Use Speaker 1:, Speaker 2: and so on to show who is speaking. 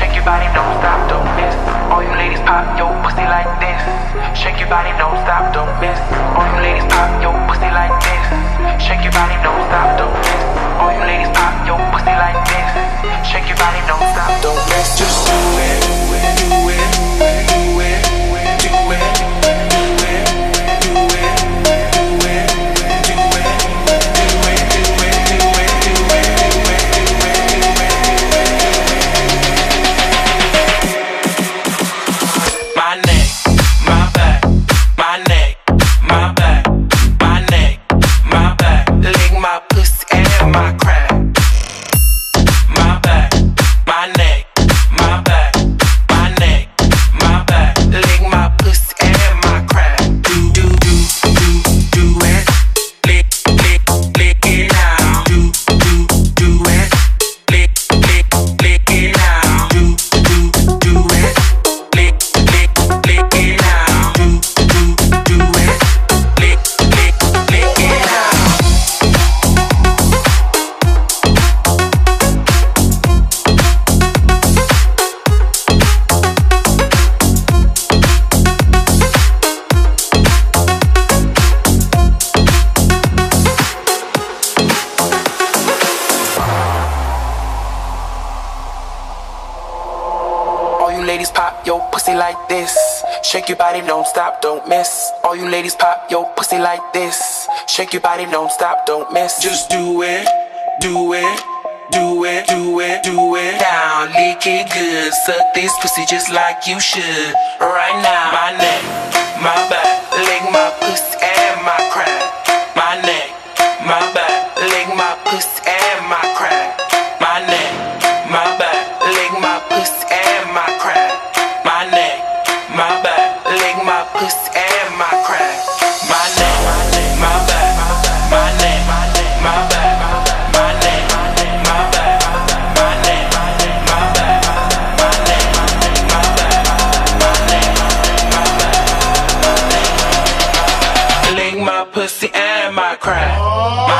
Speaker 1: Shake your body, don't stop, don't miss. All you ladies pop your pussy like this. Shake your body, don't stop, don't miss. All you ladies pop your Link ladies pop your pussy like this. Shake your body, don't stop, don't miss. All you ladies pop your pussy like this. Shake your body, don't stop, don't miss. Just do it, do it. Do it, do it, do it down, lick it good. Suck this pussy just like you should. Right now, my neck, my back, lick my pussy and my crack. My neck, my back, lick my pussy and my crack. My neck, my back, lick my pussy and my crack. pussy and my crack.